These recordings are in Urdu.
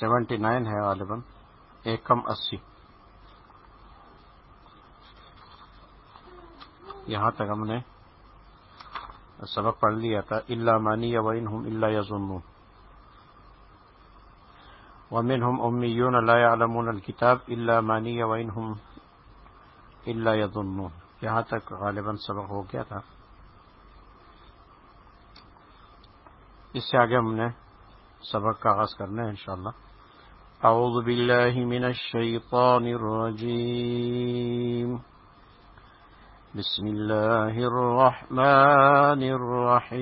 سیونٹی نائن ہے غالباً ایک کم اسی۔ یہاں تک ہم نے سبق پڑھ لیا تھا اللہ مانی یا وین ہم اللہ یزن ومن ہم امیون اللہ علمون الکتاب اللہ مانی یا وین ہم اللہ یزن یہاں تک غالباً سبق ہو گیا تھا۔ اس سے آگے ہم نے سبق کا آغاز کرنا ہے انشاءاللہ۔ اعوذ باللہ من الشیطان الرجیم بسم الله الرحمن الرحيم.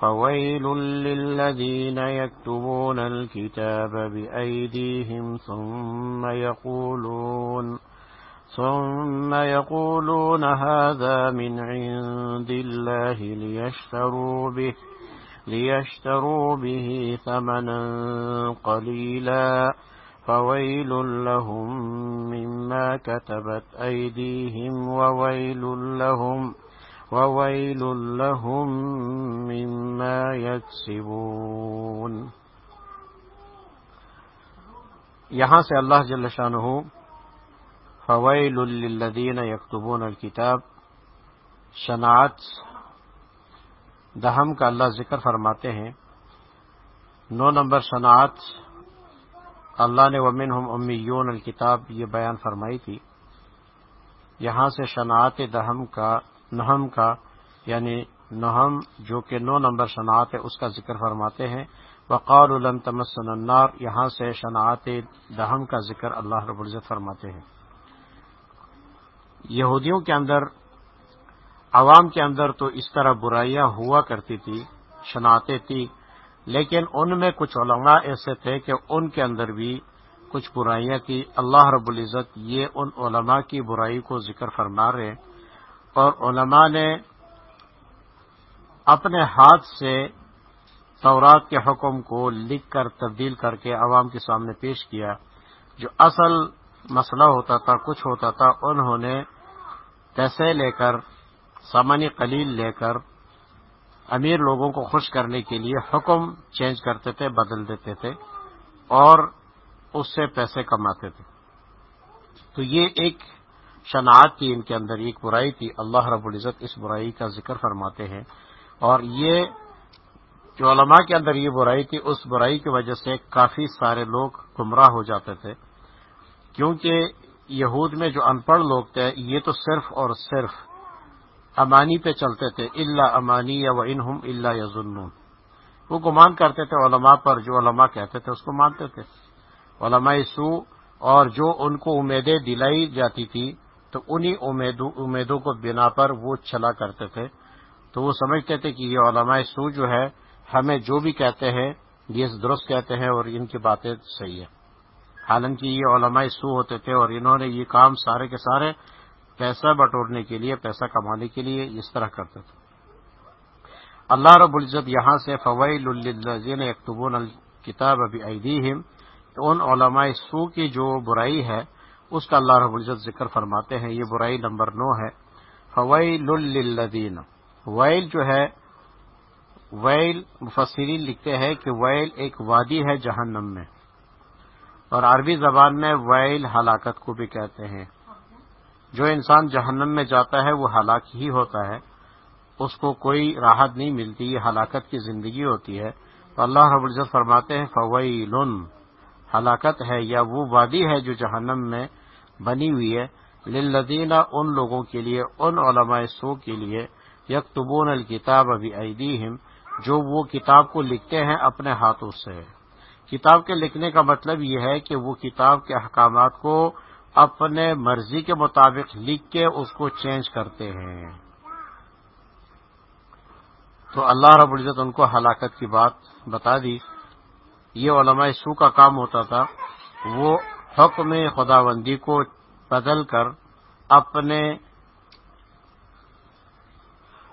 فويل للذين يكتبون الكتاب بأيديهم ثم يقولون ثم يقولون هذا من عند الله ليشتروا به. ليشتروا به ثمنا قليلا فويل لهم مما كتبت أيديهم وويل لهم وويل لهم مما يكسبون یہاں سے اللہ جل شانہ فویل للذین یکتبون الکتاب شناعت دہم کا اللہ ذکر فرماتے ہیں۔ نو نمبر شناعت اللہ نے ومن ہم امیون الکتاب، یہ بیان فرمائی تھی۔ یہاں سے شناعت دہم کا، نہم کا یعنی نہم جو کہ نو نمبر شناعت ہے، اس کا ذکر فرماتے ہیں۔ وقال علم تمسن النار، یہاں سے شناعت دہم کا ذکر اللہ رب العزت فرماتے ہیں۔ یہودیوں کے اندر عوام کے اندر تو اس طرح برائیاں ہوا کرتی تھی شناعتیں تھی، لیکن ان میں کچھ علماء ایسے تھے کہ ان کے اندر بھی کچھ برائیاں تھی اللہ رب العزت یہ ان علماء کی برائی کو ذکر فرما رہے اور علماء نے اپنے ہاتھ سے تورات کے حکم کو لکھ کر تبدیل کر کے عوام کے سامنے پیش کیا۔ جو اصل مسئلہ ہوتا تھا، کچھ ہوتا تھا، انہوں نے پیسے لے کر سامانی قلیل لے کر امیر لوگوں کو خوش کرنے کے لیے حکم چینج کرتے تھے، بدل دیتے تھے اور اس سے پیسے کماتے تھے۔ تو یہ ایک شناعت تھی ان کے اندر، ایک برائی تھی۔ اللہ رب العزت اس برائی کا ذکر فرماتے ہیں۔ اور یہ جو علماء کے اندر یہ برائی تھی، اس برائی کی وجہ سے کافی سارے لوگ گمراہ ہو جاتے تھے۔ کیونکہ یہود میں جو ان پڑھ لوگ تھے، یہ تو صرف اور صرف امانی پہ چلتے تھے اللہ امانی یا و انہم اللہ یزن وہ گمان کرتے تھے علماء پر، جو علماء کہتے تھے اس کو مانتے تھے۔ علماء سو اور جو ان کو امیدیں دلائی جاتی تھی، تو انہی امیدوں کو بنا پر وہ چلا کرتے تھے۔ تو وہ سمجھتے تھے کہ یہ علماء سو جو ہے، ہمیں جو بھی کہتے ہیں، یہ درست کہتے ہیں اور ان کی باتیں صحیح ہیں۔ حالانکہ یہ علماء سو ہوتے تھے اور انہوں نے یہ کام سارے کے سارے پیسہ بٹورنے کے لیے، پیسہ کمانے کے لیے اس طرح کرتے تھے۔ اللہ رب العزت یہاں سے فوائل الزین اکتبون الکتاب ابھی ایدیہم ان علماء سو کی جو برائی ہے، اس کا اللہ رب العزت ذکر فرماتے ہیں۔ یہ برائی نمبر نو ہے۔ فوائل الدین ویل جو ہے ویل مفسرین لکھتے ہیں کہ ویل ایک وادی ہے جہنم میں، اور عربی زبان میں ویل ہلاکت کو بھی کہتے ہیں۔ جو انسان جہنم میں جاتا ہے وہ ہلاک ہی ہوتا ہے، اس کو کوئی راحت نہیں ملتی، یہ ہلاکت کی زندگی ہوتی ہے۔ تو اللہ رب العزت فرماتے ہیں فویل ہلاکت ہے یا وہ وادی ہے جو جہنم میں بنی ہوئی ہے۔ للذینہ ان لوگوں کے لیے، ان علماء سو کے لیے، یکتبون الکتاب ابھی ایدیہم جو وہ کتاب کو لکھتے ہیں اپنے ہاتھوں سے۔ کتاب کے لکھنے کا مطلب یہ ہے کہ وہ کتاب کے احکامات کو اپنے مرضی کے مطابق لکھ کے اس کو چینج کرتے ہیں۔ تو اللہ رب العزت ان کو ہلاکت کی بات بتا دی۔ یہ علماء سو کا کام ہوتا تھا۔ وہ حکم خداوندی کو بدل کر اپنے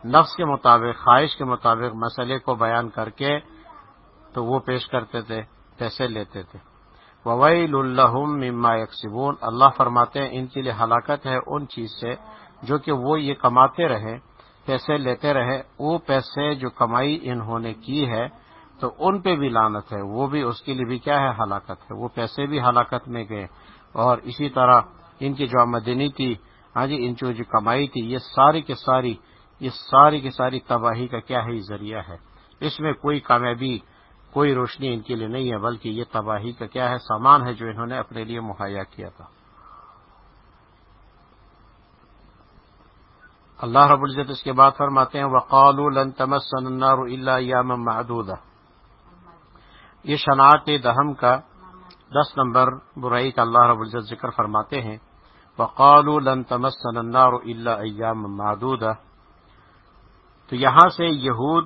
نفس کے مطابق، خواہش کے مطابق مسئلے کو بیان کر کے تو وہ پیش کرتے تھے، پیسے لیتے تھے۔ وویل الحم مما یکسبون اللہ فرماتے ہیں، ان کے لیے ہلاکت ہے ان چیز سے جو کہ وہ یہ کماتے رہے، پیسے لیتے رہے۔ وہ پیسے جو کمائی انہوں نے کی ہے، تو ان پہ بھی لانت ہے۔ وہ بھی، اس کے لیے بھی کیا ہے؟ ہلاکت ہے۔ وہ پیسے بھی ہلاکت میں گئے۔ اور اسی طرح ان کی جو آمدنی تھی ہاں جی ان کی جو کمائی تھی، یہ ساری کی ساری، یہ ساری کی ساری تباہی کا کیا ہے ذریعہ ہے۔ اس میں کوئی کامیابی کوئی روشنی ان کے لیے نہیں ہے، بلکہ یہ تباہی کا کیا ہے، سامان ہے جو انہوں نے اپنے لیے مہیا کیا تھا۔ اللہ رب العزت اس کے بعد فرماتے ہیں وقال لن تمسن النار الا یہ شناعت دہم کا دس نمبر برائی کا اللہ رب العزت ذکر فرماتے ہیں۔ وقال لن تمسن النار الا ایاما معدودا۔ تو یہاں سے یہود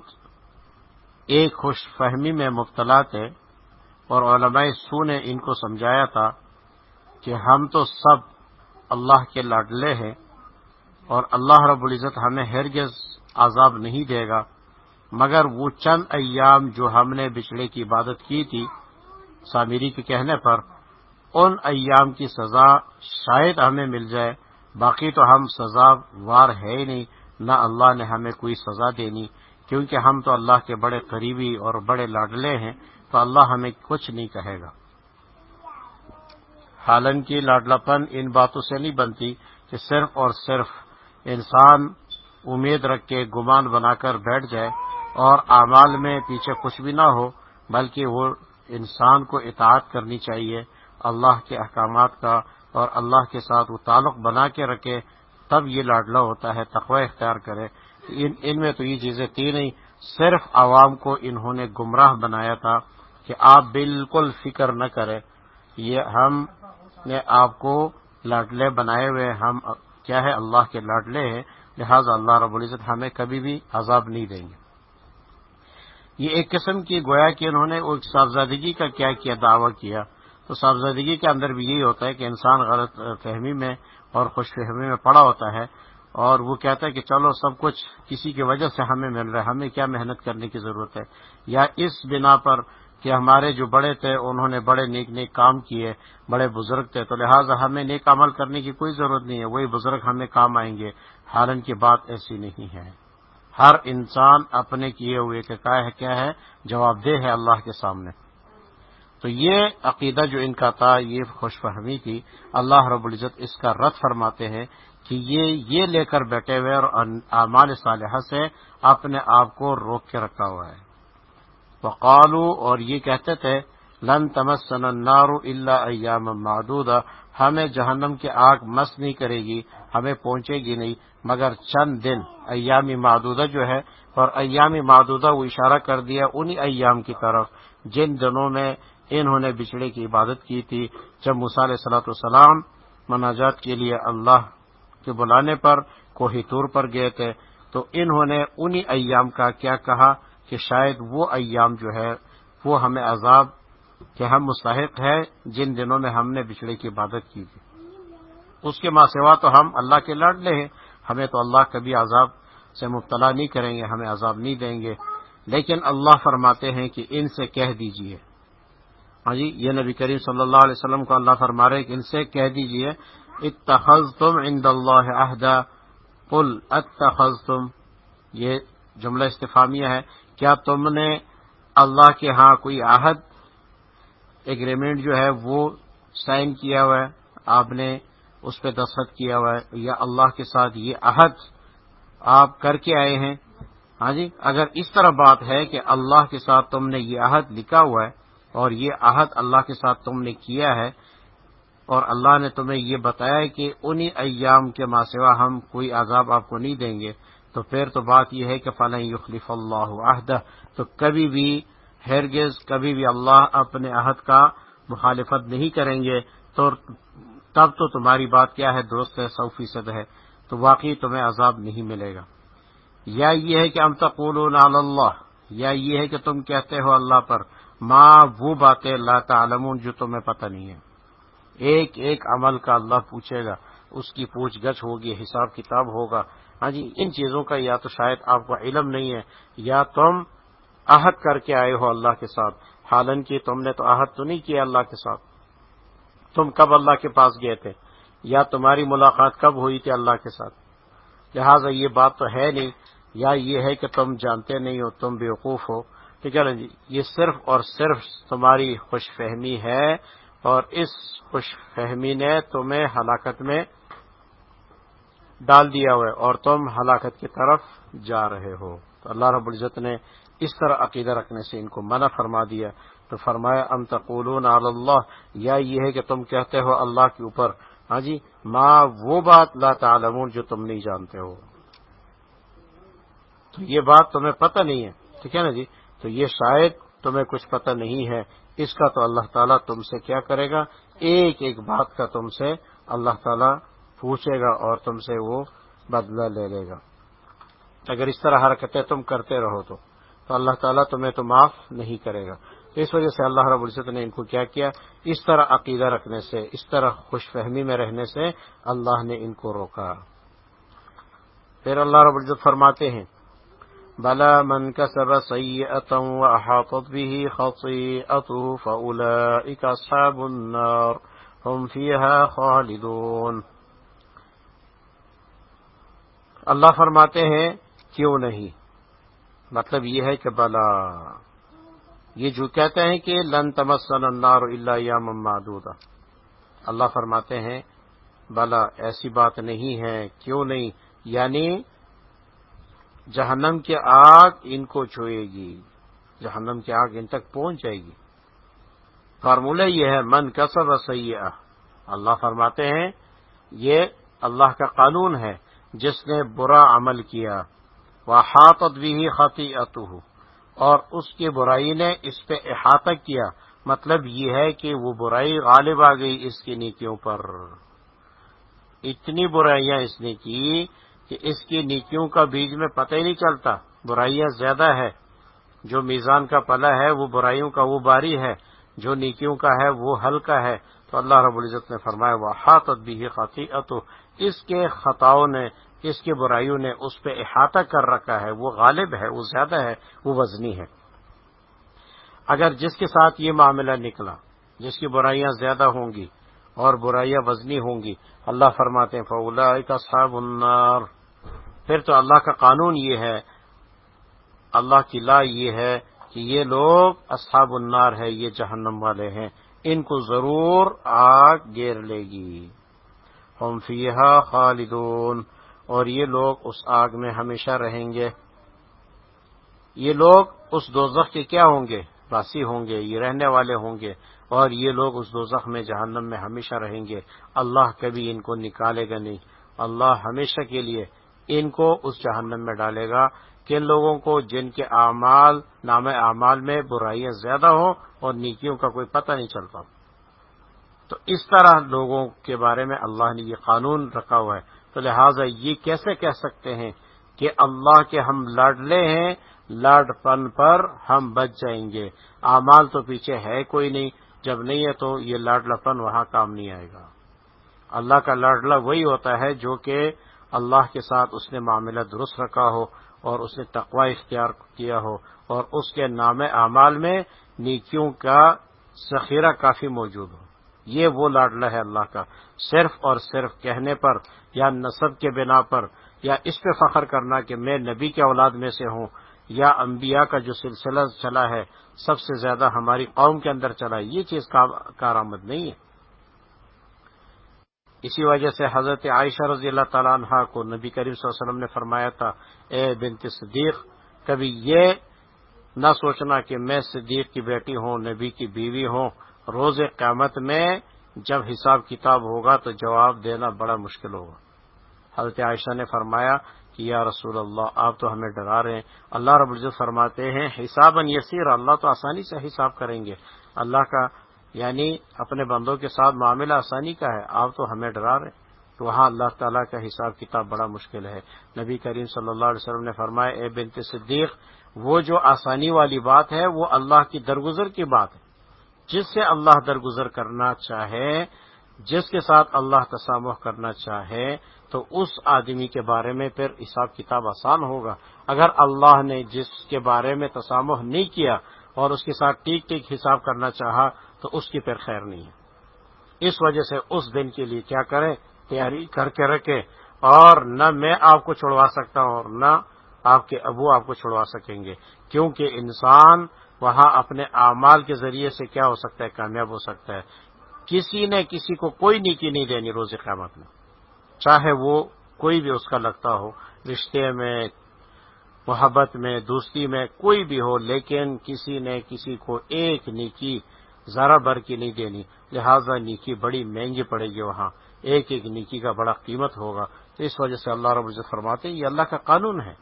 ایک خوش فہمی میں مبتلا تھے اور علماء سو نے ان کو سمجھایا تھا کہ ہم تو سب اللہ کے لاڈلے ہیں اور اللہ رب العزت ہمیں ہرگز عذاب نہیں دے گا، مگر وہ چند ایام جو ہم نے بچڑے کی عبادت کی تھی سامری کے کہنے پر، ان ایام کی سزا شاید ہمیں مل جائے، باقی تو ہم سزا وار ہے ہی نہیں، نہ اللہ نے ہمیں کوئی سزا دینی کیونکہ ہم تو اللہ کے بڑے قریبی اور بڑے لاڈلے ہیں، تو اللہ ہمیں کچھ نہیں کہے گا۔ حالانکہ لاڈلا پن ان باتوں سے نہیں بنتی کہ صرف اور صرف انسان امید رکھ کے گمان بنا کر بیٹھ جائے اور اعمال میں پیچھے کچھ بھی نہ ہو، بلکہ وہ انسان کو اطاعت کرنی چاہیے، اللہ کے احکامات کا اور اللہ کے ساتھ وہ تعلق بنا کے رکھے، تب یہ لاڈلا ہوتا ہے، تقوی اختیار کرے۔ ان ان میں تو یہ چیزیں تھی نہیں، صرف عوام کو انہوں نے گمراہ بنایا تھا کہ آپ بالکل فکر نہ کریں، یہ ہم نے آپ کو لاڈلے بنائے ہوئے، ہم کیا ہے، اللہ کے لاڈلے ہیں، لہذا اللہ رب العزت ہمیں کبھی بھی عذاب نہیں دیں گے۔ یہ ایک قسم کی گویا کہ انہوں نے ایک صاحبزادگی کا کیا کیا، دعویٰ کیا۔ تو صاحبزادگی کے اندر بھی یہی ہوتا ہے کہ انسان غلط فہمی میں اور خوش فہمی میں پڑا ہوتا ہے۔ اور وہ کہتا ہے کہ چلو سب کچھ کسی کی وجہ سے ہمیں مل رہا ہے، ہمیں کیا محنت کرنے کی ضرورت ہے؟ یا اس بنا پر کہ ہمارے جو بڑے تھے، انہوں نے بڑے نیک نیک کام کیے، بڑے بزرگ تھے، تو لہٰذا ہمیں نیک عمل کرنے کی کوئی ضرورت نہیں ہے، وہی بزرگ ہمیں کام آئیں گے۔ حالن کی بات ایسی نہیں ہے۔ ہر انسان اپنے کیے ہوئے کیا ہے؟ جواب دہ ہے اللہ کے سامنے۔ تو یہ عقیدہ جو ان کا تھا، یہ خوش فہمی کی، اللہ رب العزت اس کا رد فرماتے ہیں کہ یہ یہ لے کر بیٹھے ہوئے اور اعمال صالحہ سے اپنے آپ کو روک کے رکھا ہوا ہے۔ وقالو اور یہ کہتے تھے، لن تمسن النار الا ایام معدودہ ہمیں جہنم کی آگ مس نہیں کرے گی، ہمیں پہنچے گی نہیں، مگر چند دن ایامی معدودہ جو ہے، اور ایامی معدودہ وہ اشارہ کر دیا انہی ایام کی طرف، جن دنوں میں انہوں نے بچڑے کی عبادت کی تھی۔ جب مثال صلاح السلام مناجات کے لیے اللہ کے بلانے پر کوہی طور پر گئے تھے۔ تو انہوں نے انہی ایام کا کیا کہا کہ شاید وہ ایام جو ہے، وہ ہمیں عذاب کہ ہم مستحق ہے جن دنوں میں ہم نے بچڑے کی عبادت کی تھی۔ اس کے ماں سوا تو ہم اللہ کے لڑ ہیں۔ ہمیں تو اللہ کبھی عذاب سے مبتلا نہیں کریں گے، ہمیں عذاب نہیں دیں گے۔ لیکن اللہ فرماتے ہیں کہ ان سے کہہ دیجیے۔ ہاں جی یہ نبی کریم صلی اللہ علیہ وسلم کو اللہ فرما رہے کہ ان سے کہہ دیجیے اتخذ تم عند اللہ عہدہ، قل اتخذ تم یہ جملہ استفامیہ ہے، کیا تم نے اللہ کے ہاں کوئی عہد ایگریمنٹ جو ہے وہ سائن کیا ہوا ہے، آپ نے اس پہ دستخط کیا ہوا ہے، یا اللہ کے ساتھ یہ عہد آپ کر کے آئے ہیں؟ ہاں جی اگر اس طرح بات ہے کہ اللہ کے ساتھ تم نے یہ عہد لکھا ہوا ہے اور یہ عہد اللہ کے ساتھ تم نے کیا ہے اور اللہ نے تمہیں یہ بتایا کہ انہی ایام کے ماں سوا ہم کوئی عذاب آپ کو نہیں دیں گے۔ تو پھر تو بات یہ ہے کہ فلاں یخلف اللہ عہدہ۔ تو کبھی بھی ہرگز کبھی بھی اللہ اپنے عہد کا مخالفت نہیں کریں گے۔ تو تب تو تمہاری بات کیا ہے، درست ہے، سو فیصد ہے۔ تو واقعی تمہیں عذاب نہیں ملے گا۔ یا یہ ہے کہ ام تقولون علی اللہ۔ یا یہ ہے کہ تم کہتے ہو اللہ پر۔ ماں وہ باتیں اللہ تعلمون جو تمہیں پتہ نہیں ہے ایک ایک عمل کا اللہ پوچھے گا، اس کی پوچھ گچھ ہوگی، حساب کتاب ہوگا۔ ہاں جی ان چیزوں کا یا تو شاید آپ کو علم نہیں ہے، یا تم عہد کر کے آئے ہو اللہ کے ساتھ۔ حالانکہ تم نے تو عہد تو نہیں کیا اللہ کے ساتھ۔ تم کب اللہ کے پاس گئے تھے؟ یا تمہاری ملاقات کب ہوئی تھی اللہ کے ساتھ؟ لہٰذا یہ بات تو ہے نہیں، یا یہ ہے کہ تم جانتے نہیں ہو، تم بیوقوف ہو۔ ٹھیک ہے نا جی یہ صرف اور صرف تمہاری خوش فہمی ہے اور اس خوش فہمی نے تمہیں ہلاکت میں ڈال دیا ہوا ہے اور تم ہلاکت کی طرف جا رہے ہو۔ تو اللہ رب العزت نے اس طرح عقیدہ رکھنے سے ان کو منع فرما دیا۔ تو فرمایا، ام تقولون علی اللہ؟ یا یہ ہے کہ تم کہتے ہو اللہ کے اوپر۔ ہاں جی ماں وہ بات لا تعلمون جو تم نہیں جانتے ہو۔ تو یہ بات تمہیں پتہ نہیں ہے، ٹھیک ہے نا جی؟ تو یہ شاید تمہیں کچھ پتہ نہیں ہے۔ اس کا تو اللہ تعالیٰ تم سے کیا کرے گا؟ ایک ایک بات کا تم سے اللہ تعالیٰ پوچھے گا اور تم سے وہ بدلہ لے لے گا۔ اگر اس طرح حرکتیں تم کرتے رہو تو تو اللہ تعالیٰ تمہیں تو معاف نہیں کرے گا۔ تو اس وجہ سے اللہ رب العزت نے ان کو کیا کیا؟ اس طرح عقیدہ رکھنے سے، اس طرح خوش فہمی میں رہنے سے اللہ نے ان کو روکا۔ پھر اللہ رب العزت فرماتے ہیں بلا من كسب سيئة وأحاطت به خطيئته فأولئك أصحاب النار. هم فيها خالدون. اللہ فرماتے ہیں، کیوں نہیں؟ مطلب یہ ہے کہ بلا. یہ جو کہتے ہیں کہ لن تمسن النار الا یا معدودہ اللہ فرماتے ہیں، بلا، ایسی بات نہیں ہے، کیوں نہیں؟ یعنی جہنم کی آگ ان کو چھوئے گی۔ جہنم کی آگ ان تک پہنچ جائے گی۔ فارمولہ یہ ہے، من کسب سیاح اللہ فرماتے ہیں، یہ اللہ کا قانون ہے، جس نے برا عمل کیا۔ وہ ہاتھ بھی خطی اور اس کی برائی نے اس پہ احاطہ کیا۔ مطلب یہ ہے کہ وہ برائی غالب آ گئی اس کی نیکیوں پر۔ اتنی برائیاں اس نے کی کہ اس کی نیکیوں کا بیج میں پتہ ہی نہیں چلتا۔ برائیاں زیادہ ہے جو میزان کا پلا ہے، وہ برائیوں کا وہ باری ہے۔ جو نیکیوں کا ہے، وہ ہلکا ہے۔ تو اللہ رب العزت نے فرمایا وہ ہاتھ بھی خاطی اس کے خطاؤں نے، اس کی برائیوں نے اس پہ احاطہ کر رکھا ہے۔ وہ غالب ہے، وہ زیادہ ہے، وہ وزنی ہے۔ اگر جس کے ساتھ یہ معاملہ نکلا، جس کی برائیاں زیادہ ہوں گی اور برائیاں وزنی ہوں گی، اللہ فرماتے ہیں فولا کا صاحب النار۔ پھر تو اللہ کا قانون یہ ہے، اللہ کی لا یہ ہے کہ یہ لوگ اصحاب النار ہے یہ جہنم والے ہیں۔ ان کو ضرور آگ گیر لے گی۔ ہم فیحا خالدون۔ اور یہ لوگ اس آگ میں ہمیشہ رہیں گے۔ یہ لوگ اس دوزخ کے کیا ہوں گے؟ باسی ہوں گے، یہ رہنے والے ہوں گے۔ اور یہ لوگ اس دوزخ میں، جہنم میں ہمیشہ رہیں گے۔ اللہ کبھی ان کو نکالے گا نہیں۔ اللہ ہمیشہ کے لیے ان کو اس جہنم میں ڈالے گا کن لوگوں کو جن کے اعمال، نام اعمال میں برائیاں زیادہ ہوں اور نیکیوں کا کوئی پتہ نہیں چلتا۔ تو اس طرح لوگوں کے بارے میں اللہ نے یہ قانون رکھا ہوا ہے۔ تو لہٰذا یہ کیسے کہہ سکتے ہیں کہ اللہ کے ہم لاڈلے ہیں، لاڈ پن پر ہم بچ جائیں گے۔ اعمال تو پیچھے ہے کوئی نہیں، جب نہیں ہے تو یہ لاڈلا پن وہاں کام نہیں آئے گا۔ اللہ کا لاڈلا وہی ہوتا ہے جو کہ اللہ کے ساتھ اس نے معاملہ درست رکھا ہو اور اس نے تقوا اختیار کیا ہو اور اس کے نام اعمال میں نیکیوں کا ذخیرہ کافی موجود ہو۔ یہ وہ لاڈلا ہے اللہ کا۔ صرف اور صرف کہنے پر یا نصب کے بنا پر یا اس پہ فخر کرنا کہ میں نبی کے اولاد میں سے ہوں یا انبیاء کا جو سلسلہ چلا ہے، سب سے زیادہ ہماری قوم کے اندر چلا ہے، یہ چیز کارآمد نہیں ہے۔ اسی وجہ سے حضرت عائشہ رضی اللہ تعالیٰ عنہ کو نبی کریم صلی اللہ علیہ وسلم نے فرمایا تھا، اے بنت صدیق، کبھی یہ نہ سوچنا کہ میں صدیق کی بیٹی ہوں، نبی کی بیوی ہوں۔ روز قیامت میں جب حساب کتاب ہوگا تو جواب دینا بڑا مشکل ہوگا۔ حضرت عائشہ نے فرمایا کہ یا رسول اللہ، آپ تو ہمیں ڈرا رہے ہیں۔ اللہ رب العزت فرماتے ہیں حساب یسیر اللہ تو آسانی سے حساب کریں گے۔ اللہ کا یعنی اپنے بندوں کے ساتھ معاملہ آسانی کا ہے، آپ تو ہمیں ڈرا رہے ہیں۔ تو وہاں اللہ تعالیٰ کا حساب کتاب بڑا مشکل ہے۔ نبی کریم صلی اللہ علیہ وسلم نے فرمایا، اے بنت صدیق، وہ جو آسانی والی بات ہے، وہ اللہ کی درگزر کی بات ہے۔ جس سے اللہ درگزر کرنا چاہے، جس کے ساتھ اللہ تسامح کرنا چاہے، تو اس آدمی کے بارے میں پھر حساب کتاب آسان ہوگا۔ اگر اللہ نے جس کے بارے میں تسامح نہیں کیا اور اس کے ساتھ ٹیک ٹیک حساب کرنا چاہا تو اس کی پھر خیر نہیں ہے۔ اس وجہ سے اس دن کے لیے کیا کریں؟ تیاری کر کے رکھے اور نہ میں آپ کو چھڑوا سکتا ہوں اور نہ آپ کے ابو آپ کو چھڑوا سکیں گے۔ کیونکہ انسان وہاں اپنے اعمال کے ذریعے سے کیا ہو سکتا ہے؟ کامیاب ہو سکتا ہے۔ کسی نے کسی کو کوئی نیکی نہیں دینی روز قیامت میں۔ چاہے وہ کوئی بھی اس کا لگتا ہو، رشتے میں، محبت میں، دوستی میں، کوئی بھی ہو، لیکن کسی نے کسی کو ایک نیکی ذرا بھر کی نہیں دینی، لہذا نیکی بڑی مہنگی پڑے گی وہاں۔ ایک ایک نیکی کا بڑا قیمت ہوگا۔ تو اس وجہ سے اللہ رب العزت فرماتے ہیں، یہ اللہ کا قانون ہے۔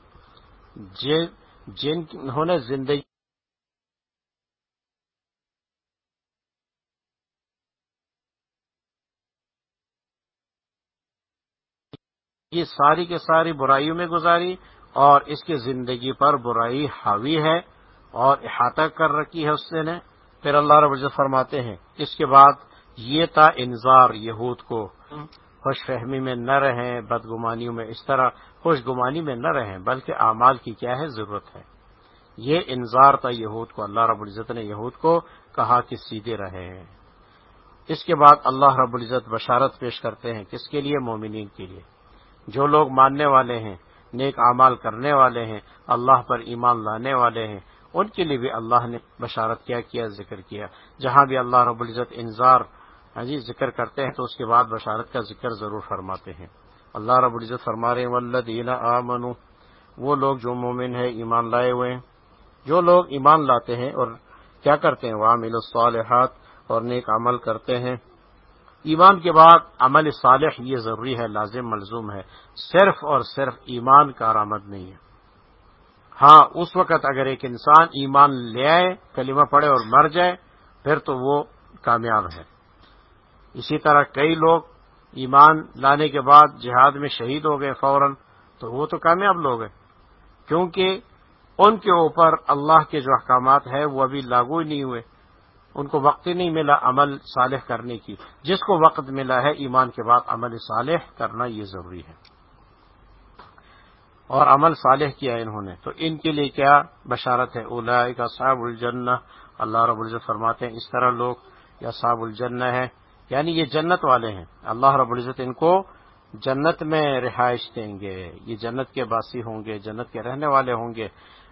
جنہوں نے زندگی یہ ساری کے ساری برائیوں میں گزاری اور اس کی زندگی پر برائی حاوی ہے اور احاطہ کر رکھی ہے اس نے پھر اللہ رب العزت فرماتے ہیں، اس کے بعد یہ تھا انذار یہود کو۔ خوش فہمی میں نہ رہیں، بدگمانیوں میں اس طرح خوش گمانی میں نہ رہیں، بلکہ اعمال کی کیا ہے ضرورت ہے۔ یہ انذار تھا یہود کو، اللہ رب العزت نے یہود کو کہا کہ سیدھے رہے۔ ہیں اس کے بعد اللہ رب العزت بشارت پیش کرتے ہیں کس کے لیے؟ مومنین کے لیے۔ جو لوگ ماننے والے ہیں، نیک اعمال کرنے والے ہیں، اللہ پر ایمان لانے والے ہیں ان کے لیے بھی اللہ نے بشارت کیا کیا، ذکر کیا۔ جہاں بھی اللہ رب العزت انذار ہاں جی ذکر کرتے ہیں تو اس کے بعد بشارت کا ذکر ضرور فرماتے ہیں۔ اللہ رب العزت فرما رہے ولدین آمنو وہ لوگ جو مومن ہے ایمان لائے ہوئے ہیں۔ جو لوگ ایمان لاتے ہیں اور کیا کرتے ہیں؟ وہ عامل الصالحات اور نیک عمل کرتے ہیں۔ ایمان کے بعد عمل صالح یہ ضروری ہے، لازم، ملزوم ہے۔ صرف اور صرف ایمان کا آرامد نہیں ہے۔ ہاں اس وقت اگر ایک انسان ایمان لے آئے، کلمہ پڑے اور مر جائے، پھر تو وہ کامیاب ہے۔ اسی طرح کئی لوگ ایمان لانے کے بعد جہاد میں شہید ہو گئے فوراً، تو وہ تو کامیاب لوگ ہیں۔ کیونکہ ان کے اوپر اللہ کے جو احکامات ہیں، وہ ابھی لاگو ہی نہیں ہوئے۔ ان کو وقت ہی نہیں ملا عمل صالح کرنے کی۔ جس کو وقت ملا ہے ایمان کے بعد عمل صالح کرنا یہ ضروری ہے۔ اور عمل صالح کیا انہوں نے۔ تو ان کے لیے کیا بشارت ہے؟ اولا کا صاحب الجن اللہ رب العزت فرماتے ہیں، اس طرح لوگ یا صاحب الجن ہے یعنی یہ جنت والے ہیں۔ اللہ رب العزت ان کو جنت میں رہائش دیں گے۔ یہ جنت کے باسی ہوں گے، جنت کے رہنے والے ہوں گے۔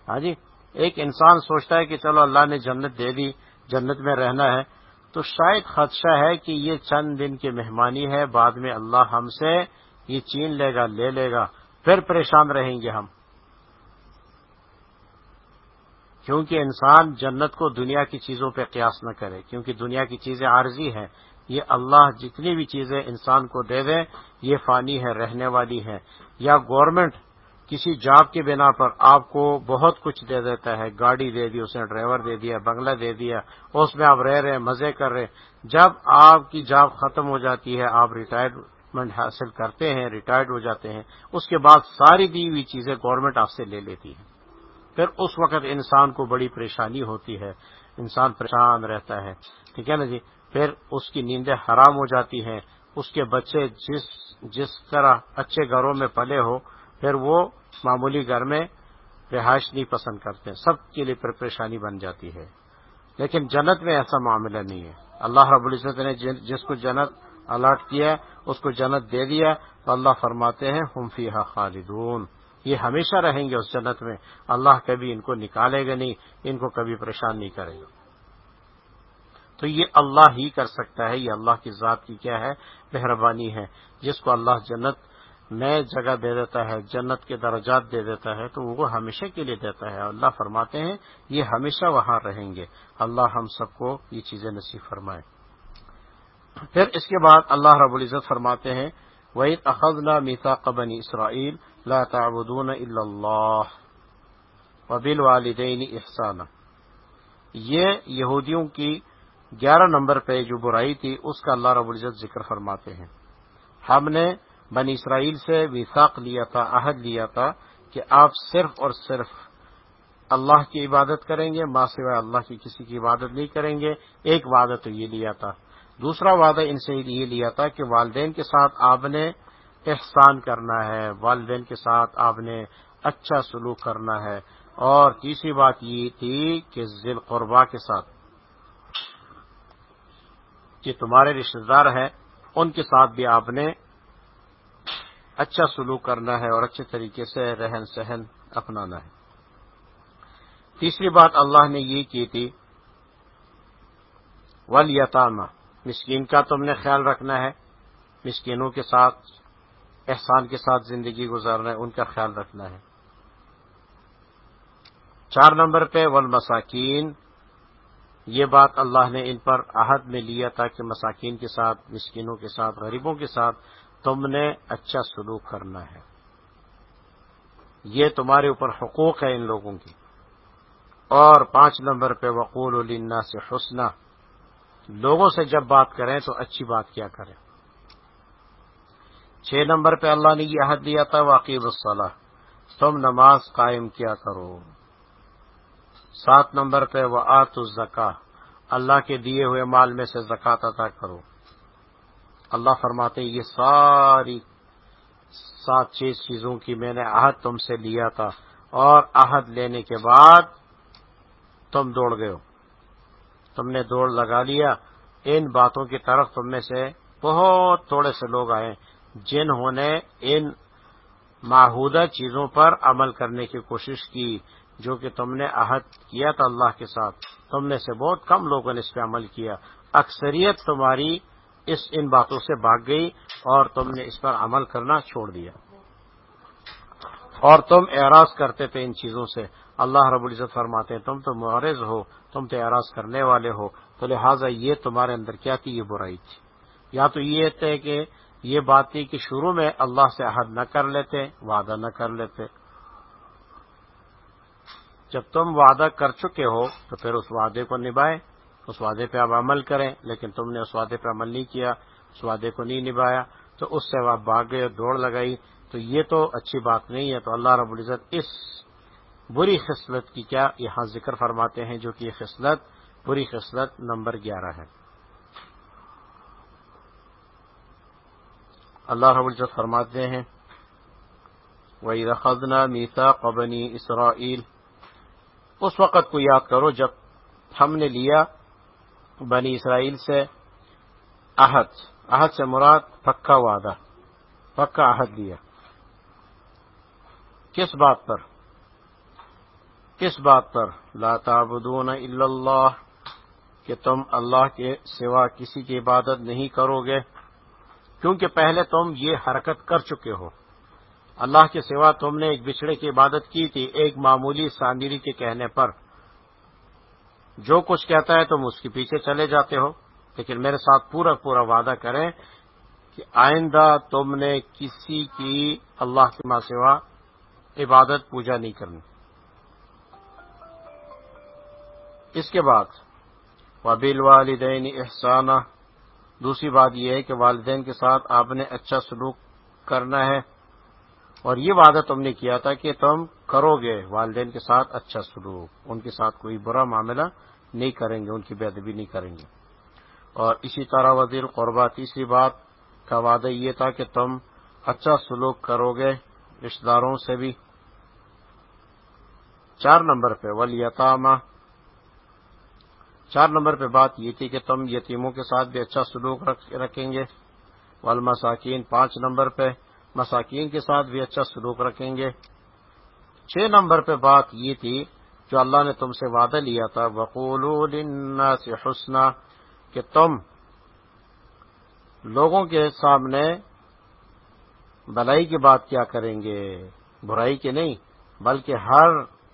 ہاں جی ایک انسان سوچتا ہے کہ چلو اللہ نے جنت دے دی، جنت میں رہنا ہے۔ تو شاید خدشہ ہے کہ یہ چند دن کی مہمانی ہے، بعد میں اللہ ہم سے یہ چین لے گا، لے لے گا۔ پھر پریشان رہیں گے ہم۔ کیونکہ انسان جنت کو دنیا کی چیزوں پہ قیاس نہ کرے، کیونکہ دنیا کی چیزیں عارضی ہیں۔ یہ اللہ جتنی بھی چیزیں انسان کو دے دے یہ فانی ہے رہنے والی ہے یا گورنمنٹ کسی جاب کے بنا پر آپ کو بہت کچھ دے دیتا ہے، گاڑی دے دی، اس نے ڈرائیور دے دیا، بنگلہ دے دیا، اس میں آپ رہ رہے مزے کر رہے جب آپ کی جاب ختم ہو جاتی ہے، آپ ریٹائرمنٹ حاصل کرتے ہیں ریٹائرڈ ہو جاتے ہیں، اس کے بعد ساری دی ہوئی چیزیں گورنمنٹ آپ سے لے لیتی ہے پھر اس وقت انسان کو بڑی پریشانی ہوتی ہے، انسان پریشان رہتا ہے۔ ٹھیک ہے نا جی؟ پھر اس کی نیندیں حرام ہو جاتی ہیں، اس کے بچے جس جس طرح اچھے گھروں میں پلے ہو، پھر وہ معمولی گھر میں رہائش نہیں پسند کرتے سب کے لیے پریشانی بن جاتی ہے۔ لیکن جنت میں ایسا معاملہ نہیں ہے۔ اللہ رب العزت نے جس کو جنت الاٹ کیا اس کو جنت دے دیا تو اللہ فرماتے ہیں، ہم فی خالدون۔ یہ ہمیشہ رہیں گے اس جنت میں۔ اللہ کبھی ان کو نکالے گا نہیں، ان کو کبھی پریشان نہیں کرے گا۔ تو یہ اللہ ہی کر سکتا ہے، یہ اللہ کی ذات کی کیا ہے، مہربانی ہے۔ جس کو اللہ جنت نئے جگہ دے دیتا ہے، جنت کے درجات دے دیتا ہے، تو وہ ہمیشہ کے لیے دیتا ہے۔ اللہ فرماتے ہیں، یہ ہمیشہ وہاں رہیں گے۔ اللہ ہم سب کو یہ چیزیں نصیب فرمائے۔ پھر اس کے بعد اللہ رب العزت فرماتے ہیں وہی اخذنا میتا قبنی اسرائیل لا تعبدون الا اللہ وبل والدین احسان یہ یہودیوں کی گیارہ نمبر پہ جو برائی تھی، اس کا اللہ رب العزت ذکر فرماتے ہیں۔ ہم نے بنی اسرائیل سے وفاق لیا تھا، عہد لیا تھا کہ آپ صرف اور صرف اللہ کی عبادت کریں گے، ماں سوائے اللہ کی کسی کی عبادت نہیں کریں گے۔ ایک وعدہ تو یہ لیا تھا۔ دوسرا وعدہ ان سے یہ لیا تھا کہ والدین کے ساتھ آپ نے احسان کرنا ہے، والدین کے ساتھ آپ نے اچھا سلوک کرنا ہے۔ اور تیسری بات یہ تھی کہ ذیل قربا کے ساتھ کہ تمہارے رشتے دار ہیں، ان کے ساتھ بھی آپ نے اچھا سلوک کرنا ہے اور اچھے طریقے سے رہن سہن اپنانا ہے۔ تیسری بات اللہ نے یہ کی تھی ولیطامہ مسکین کا تم نے خیال رکھنا ہے، مسکینوں کے ساتھ، احسان کے ساتھ زندگی گزارنا ہے، ان کا خیال رکھنا ہے۔ چار نمبر پہ ول مساکین یہ بات اللہ نے ان پر عہد میں لیا تھا کہ مساکین کے ساتھ، مسکینوں کے ساتھ، غریبوں کے ساتھ تم نے اچھا سلوک کرنا ہے۔ یہ تمہارے اوپر حقوق ہے ان لوگوں کی اور پانچ نمبر پہ، وقول النا سے حسنہ لوگوں سے جب بات کریں تو اچھی بات کیا کریں؟ چھ نمبر پہ اللہ نے یہ عہد دیا تھا واقعی الصلاح تم نماز قائم کیا کرو۔ سات نمبر پہ وہ آت الزکا اللہ کے دیے ہوئے مال میں سے زکات عطا کرو۔ اللہ فرماتے یہ ساری سات چھ چیزوں کی میں نے عہد تم سے لیا تھا اور عہد لینے کے بعد تم دوڑ گئے ہو۔ تم نے دوڑ لگا لیا۔ ان باتوں کی طرف تم میں سے بہت تھوڑے سے لوگ آئے جنہوں نے ان ماحودہ چیزوں پر عمل کرنے کی کوشش کی، جو کہ تم نے عہد کیا تھا اللہ کے ساتھ۔ تم میں سے بہت کم لوگوں نے اس پہ عمل کیا۔ اکثریت تمہاری اس ان باتوں سے بھاگ گئی اور تم نے اس پر عمل کرنا چھوڑ دیا۔ اور تم اعراض کرتے تھے ان چیزوں سے۔ اللہ رب العزت فرماتے ہیں، تم تو معرض ہو، تم تو اعراض کرنے والے ہو، تو لہٰذا یہ تمہارے اندر کیا تھی؟ یہ برائی تھی۔ یا تو یہ تھے کہ یہ بات تھی کہ شروع میں اللہ سے عہد نہ کر لیتے، وعدہ نہ کر لیتے۔ جب تم وعدہ کر چکے ہو، تو پھر اس وعدے کو نبھائے اس وعدے پہ آپ عمل کریں، لیکن تم نے اس وعدے پہ عمل نہیں کیا، اس وعدے کو نہیں نبھایا۔ تو اس سے آپ بھاگے دوڑ لگائی۔ تو یہ تو اچھی بات نہیں ہے۔ تو اللہ رب العزت اس بری خصلت کی کیا یہاں ذکر فرماتے ہیں جو کہ یہ خصلت بری خصلت نمبر گیارہ ہے۔ اللہ رب العزت فرماتے ہیں وہی رخنا میسا قبنی اسرائیل اس وقت کو یاد کرو جب ہم نے لیا بنی اسرائیل سے عہد عہد سے مراد پکا وعدہ، پکا عہد لیا۔ کس بات پر؟ کس بات پر لا تعبدون الا اللہ کہ تم اللہ کے سوا کسی کی عبادت نہیں کرو گے، کیونکہ پہلے تم یہ حرکت کر چکے ہو۔ اللہ کے سوا تم نے ایک بچھڑے کی عبادت کی تھی، ایک معمولی ساندری کے کہنے پر۔ جو کچھ کہتا ہے تم اس کے پیچھے چلے جاتے ہو، لیکن میرے ساتھ پورا پورا وعدہ کریں کہ آئندہ تم نے کسی کی اللہ کے ماں سوا عبادت پوجا نہیں کرنی۔ اس کے بعد وبیل والدین احسانہ دوسری بات یہ ہے کہ والدین کے ساتھ آپ نے اچھا سلوک کرنا ہے۔ اور یہ وعدہ تم نے کیا تھا کہ تم کرو گے، والدین کے ساتھ اچھا سلوک۔ ان کے ساتھ کوئی برا معاملہ نہیں کریں گے، ان کی بے ادبی نہیں کریں گے۔ اور اسی طرح وزیر قربا تیسری بات کا وعدہ یہ تھا کہ تم اچھا سلوک کرو گے۔ رشتے داروں سے بھی۔ چار نمبر پہ ولیطامہ چار نمبر پہ بات یہ تھی کہ تم یتیموں کے ساتھ بھی اچھا سلوک رکھیں گے۔ والمساکین پانچ نمبر پہ، مساکین کے ساتھ بھی اچھا سلوک رکھیں گے۔ چھ نمبر پہ بات یہ تھی جو اللہ نے تم سے وعدہ لیا تھا وقول سے حسنا، کہ تم لوگوں کے سامنے بلائی کی بات کیا کریں گے۔ برائی کی نہیں، بلکہ ہر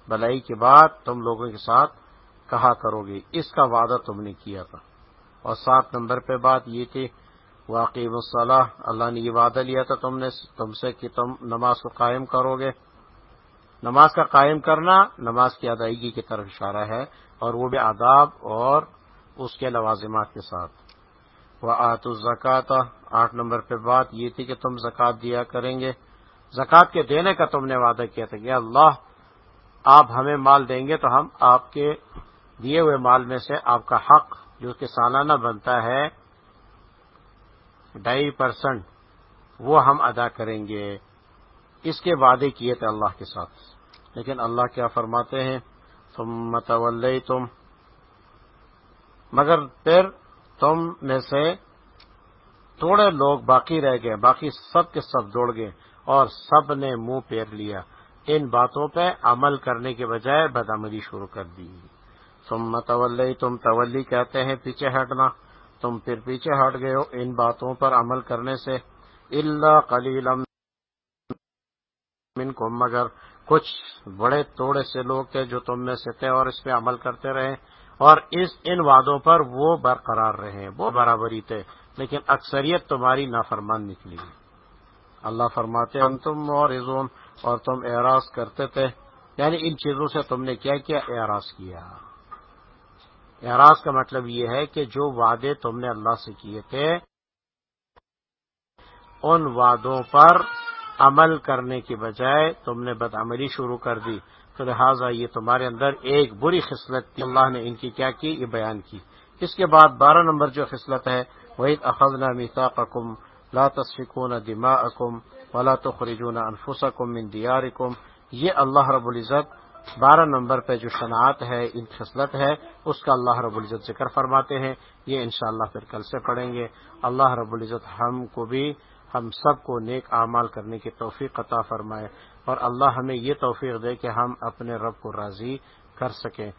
بلائی کی بات تم لوگوں کے ساتھ کہا کرو گے، اس کا وعدہ تم نے کیا تھا۔ اور سات نمبر پہ بات یہ تھی واقعی وصلاح اللہ نے یہ وعدہ لیا تھا تم نے، تم سے کہ تم نماز کو قائم کرو گے۔ نماز کا قائم کرنا نماز کی ادائیگی کی طرف اشارہ ہے، اور وہ بھی آداب اور اس کے لوازمات کے ساتھ۔ وہ آت الزکات آٹھ نمبر پہ بات یہ تھی کہ تم زکوٰۃ دیا کریں گے۔ زکوٰۃ کے دینے کا تم نے وعدہ کیا تھا کہ اللہ، آپ ہمیں مال دیں گے تو ہم آپ کے دیے ہوئے مال میں سے آپ کا حق جو کہ سالانہ بنتا ہے، ڈھائی پرسنٹ وہ ہم ادا کریں گے۔ اس کے وعدے کیے تھے اللہ کے ساتھ۔ لیکن اللہ کیا فرماتے ہیں؟ تم متول تم مگر پھر تم میں سے تھوڑے لوگ باقی رہ گئے، باقی سب کے سب دوڑ گئے اور سب نے منہ پیر لیا۔ ان باتوں پہ عمل کرنے کے بجائے بدعملی شروع کر دی۔ تم متولی تم تولی کہتے ہیں، پیچھے ہٹنا۔ تم پھر پیچھے ہٹ گئے ہو ان باتوں پر عمل کرنے سے۔ اللہ کلیلم کو مگر کچھ بڑے توڑے سے لوگ تھے جو تم میں سے تھے اور اس پہ عمل کرتے رہے۔ اور اس ان وعدوں پر وہ برقرار رہے، وہ برابری تھے۔ لیکن اکثریت تمہاری نافرمان نکلی۔ اللہ فرماتے ہم تم اور اور تم اعراض کرتے تھے۔ یعنی ان چیزوں سے تم نے کیا کیا؟ اعراض کیا۔ اعراض کا مطلب یہ ہے کہ جو وعدے تم نے اللہ سے کیے تھے، ان وعدوں پر عمل کرنے کی بجائے تم نے بدعملی شروع کر دی۔ تو لہٰذا یہ تمہارے اندر ایک بری خصلت تھی۔ اللہ نے ان کی کیا کی؟ یہ بیان کی۔ اس کے بعد بارہ نمبر جو خصلت ہے وہی اخذنا میثاقکم لا تصفکون دماءکم ولا تخرجون انفسکم من دیارکم یہ اللہ رب العزت بارہ نمبر پہ جو صنعت ہے، ان خصلت ہے، اس کا اللہ رب العزت ذکر فرماتے ہیں۔ یہ انشاءاللہ پھر کل سے پڑھیں گے۔ اللہ رب العزت ہم کو بھی، ہم سب کو نیک اعمال کرنے کی توفیق عطا فرمائے اور اللہ ہمیں یہ توفیق دے کہ ہم اپنے رب کو راضی کر سکیں۔